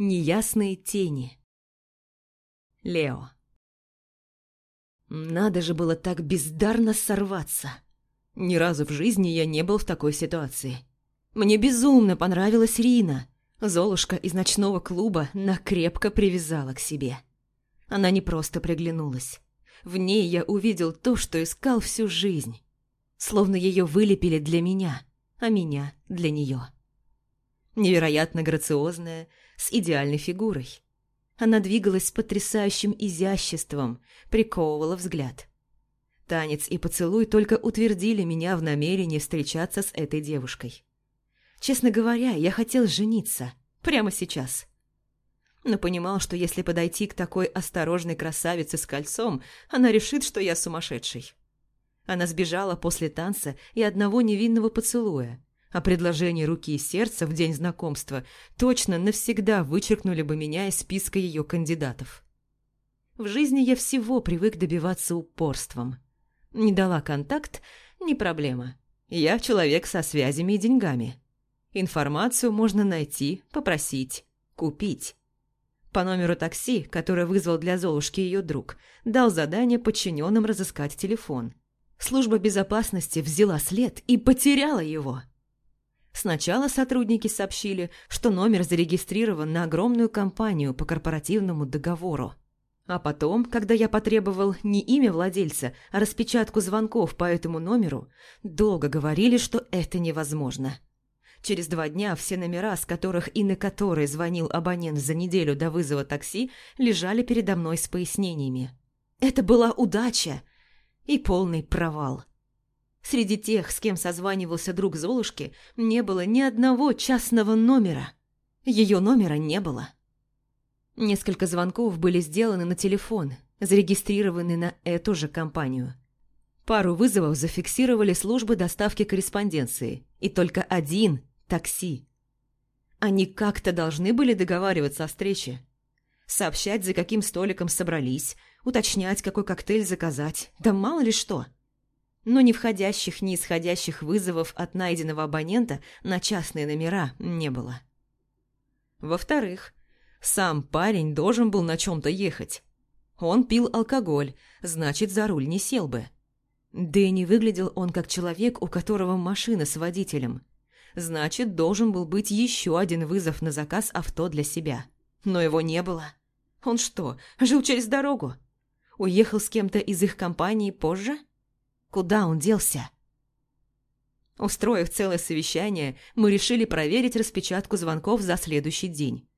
Неясные тени. Лео. Надо же было так бездарно сорваться. Ни разу в жизни я не был в такой ситуации. Мне безумно понравилась Рина. Золушка из ночного клуба накрепко привязала к себе. Она не просто приглянулась. В ней я увидел то, что искал всю жизнь. Словно ее вылепили для меня, а меня для нее. Невероятно грациозная, с идеальной фигурой. Она двигалась с потрясающим изяществом, приковывала взгляд. Танец и поцелуй только утвердили меня в намерении встречаться с этой девушкой. Честно говоря, я хотел жениться. Прямо сейчас но понимал, что если подойти к такой осторожной красавице с кольцом, она решит, что я сумасшедший. Она сбежала после танца и одного невинного поцелуя, а предложение руки и сердца в день знакомства точно навсегда вычеркнули бы меня из списка ее кандидатов. В жизни я всего привык добиваться упорством. Не дала контакт – не проблема. Я человек со связями и деньгами. Информацию можно найти, попросить, купить. По номеру такси, которое вызвал для Золушки ее друг, дал задание подчиненным разыскать телефон. Служба безопасности взяла след и потеряла его. Сначала сотрудники сообщили, что номер зарегистрирован на огромную компанию по корпоративному договору. А потом, когда я потребовал не имя владельца, а распечатку звонков по этому номеру, долго говорили, что это невозможно. Через два дня все номера, с которых и на которые звонил абонент за неделю до вызова такси, лежали передо мной с пояснениями. Это была удача и полный провал. Среди тех, с кем созванивался друг Золушки, не было ни одного частного номера. Ее номера не было. Несколько звонков были сделаны на телефон, зарегистрированы на эту же компанию. Пару вызовов зафиксировали службы доставки корреспонденции, и только один такси. Они как-то должны были договариваться о встрече. Сообщать, за каким столиком собрались, уточнять, какой коктейль заказать, да мало ли что. Но ни входящих, ни исходящих вызовов от найденного абонента на частные номера не было. Во-вторых, сам парень должен был на чем-то ехать. Он пил алкоголь, значит, за руль не сел бы. Да и не выглядел он как человек, у которого машина с водителем. Значит, должен был быть еще один вызов на заказ авто для себя. Но его не было. Он что, жил через дорогу? Уехал с кем-то из их компании позже? Куда он делся? Устроив целое совещание, мы решили проверить распечатку звонков за следующий день.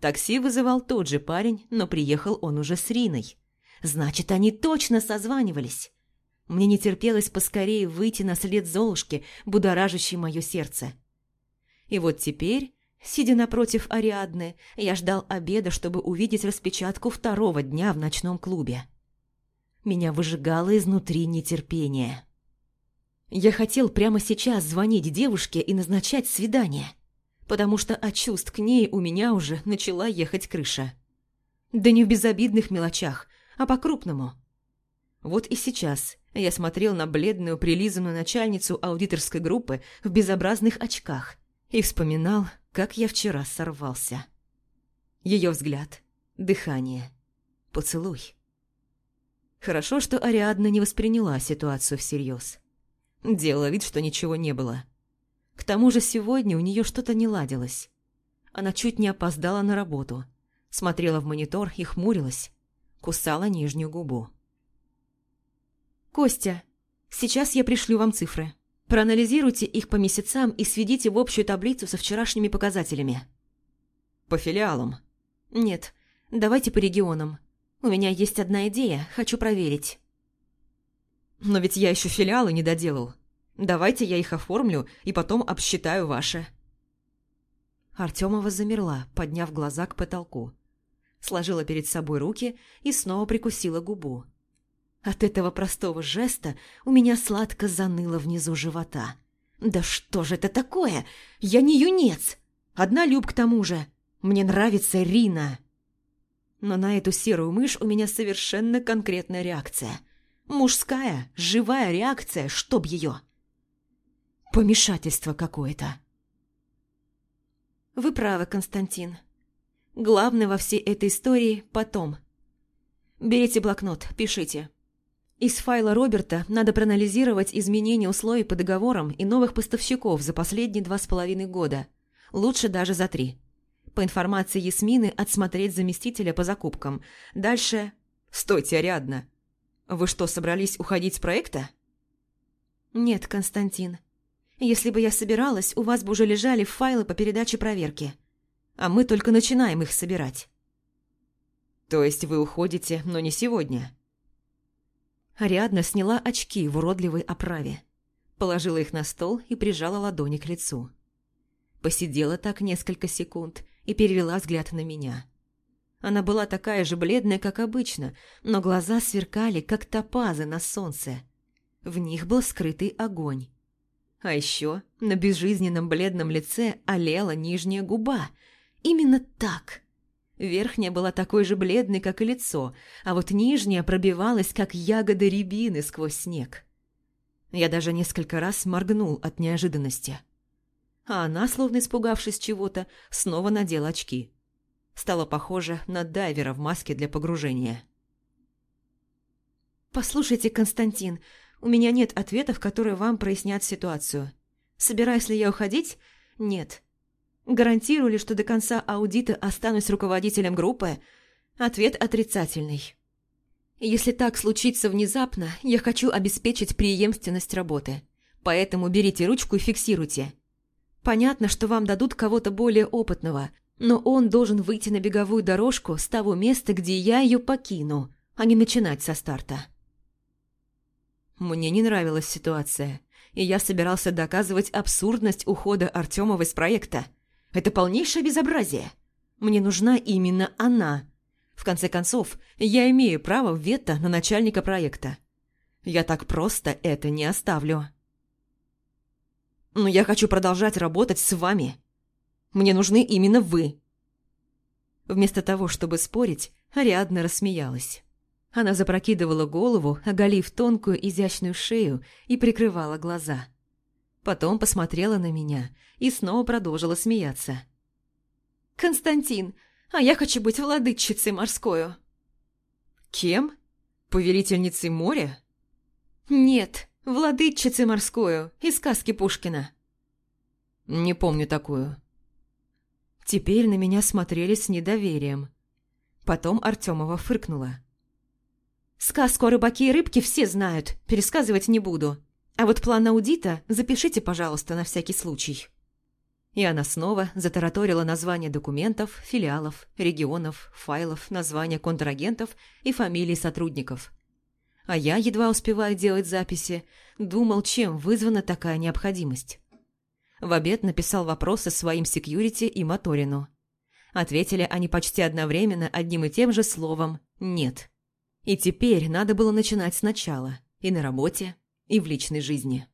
Такси вызывал тот же парень, но приехал он уже с Риной. Значит, они точно созванивались. Мне не терпелось поскорее выйти на след Золушки, будоражащей мое сердце. И вот теперь, сидя напротив Ариадны, я ждал обеда, чтобы увидеть распечатку второго дня в ночном клубе. Меня выжигало изнутри нетерпение. Я хотел прямо сейчас звонить девушке и назначать свидание, потому что от чувств к ней у меня уже начала ехать крыша. Да не в безобидных мелочах, а по-крупному. Вот и сейчас я смотрел на бледную прилизанную начальницу аудиторской группы в безобразных очках и вспоминал, как я вчера сорвался. Ее взгляд, дыхание, поцелуй. Хорошо, что Ариадна не восприняла ситуацию всерьез. Делала вид, что ничего не было. К тому же сегодня у нее что-то не ладилось. Она чуть не опоздала на работу, смотрела в монитор и хмурилась, кусала нижнюю губу. «Костя, сейчас я пришлю вам цифры. Проанализируйте их по месяцам и сведите в общую таблицу со вчерашними показателями». «По филиалам?» «Нет, давайте по регионам. У меня есть одна идея, хочу проверить». «Но ведь я еще филиалы не доделал. Давайте я их оформлю и потом обсчитаю ваши». Артемова замерла, подняв глаза к потолку. Сложила перед собой руки и снова прикусила губу. От этого простого жеста у меня сладко заныло внизу живота. «Да что же это такое? Я не юнец! Одна люб к тому же! Мне нравится Рина!» Но на эту серую мышь у меня совершенно конкретная реакция. Мужская, живая реакция, чтоб ее. Помешательство какое-то. «Вы правы, Константин. Главное во всей этой истории – потом. Берите блокнот, пишите. Из файла Роберта надо проанализировать изменения условий по договорам и новых поставщиков за последние два с половиной года. Лучше даже за три. По информации Ясмины, отсмотреть заместителя по закупкам. Дальше... Стойте, Ариадна. Вы что, собрались уходить с проекта? Нет, Константин. Если бы я собиралась, у вас бы уже лежали файлы по передаче проверки. А мы только начинаем их собирать. То есть вы уходите, но не сегодня? Ариадна сняла очки в уродливой оправе. Положила их на стол и прижала ладони к лицу. Посидела так несколько секунд и перевела взгляд на меня. Она была такая же бледная, как обычно, но глаза сверкали, как топазы на солнце. В них был скрытый огонь. А еще на безжизненном бледном лице олела нижняя губа. Именно так. Верхняя была такой же бледной, как и лицо, а вот нижняя пробивалась, как ягода рябины сквозь снег. Я даже несколько раз моргнул от неожиданности. А она, словно испугавшись чего-то, снова надела очки стала похожа на дайвера в маске для погружения. «Послушайте, Константин, у меня нет ответов, которые вам прояснят ситуацию. Собираюсь ли я уходить? Нет. Гарантирую ли, что до конца аудита останусь руководителем группы? Ответ отрицательный. Если так случится внезапно, я хочу обеспечить преемственность работы. Поэтому берите ручку и фиксируйте. Понятно, что вам дадут кого-то более опытного – но он должен выйти на беговую дорожку с того места, где я ее покину, а не начинать со старта. Мне не нравилась ситуация, и я собирался доказывать абсурдность ухода Артемова из проекта. Это полнейшее безобразие. Мне нужна именно она. В конце концов, я имею право вето на начальника проекта. Я так просто это не оставлю. Но я хочу продолжать работать с вами. Мне нужны именно вы». Вместо того, чтобы спорить, Ариадна рассмеялась. Она запрокидывала голову, оголив тонкую изящную шею и прикрывала глаза. Потом посмотрела на меня и снова продолжила смеяться. «Константин, а я хочу быть владычицей морскою». «Кем? Повелительницей моря?» «Нет, владычицей морскую из сказки Пушкина». «Не помню такую». Теперь на меня смотрели с недоверием. Потом Артемова фыркнула. «Сказку о рыбаке и рыбке все знают, пересказывать не буду. А вот план аудита запишите, пожалуйста, на всякий случай». И она снова затараторила названия документов, филиалов, регионов, файлов, названия контрагентов и фамилии сотрудников. А я, едва успевая делать записи, думал, чем вызвана такая необходимость. В обед написал вопросы своим секьюрити и Моторину. Ответили они почти одновременно одним и тем же словом «нет». И теперь надо было начинать сначала, и на работе, и в личной жизни.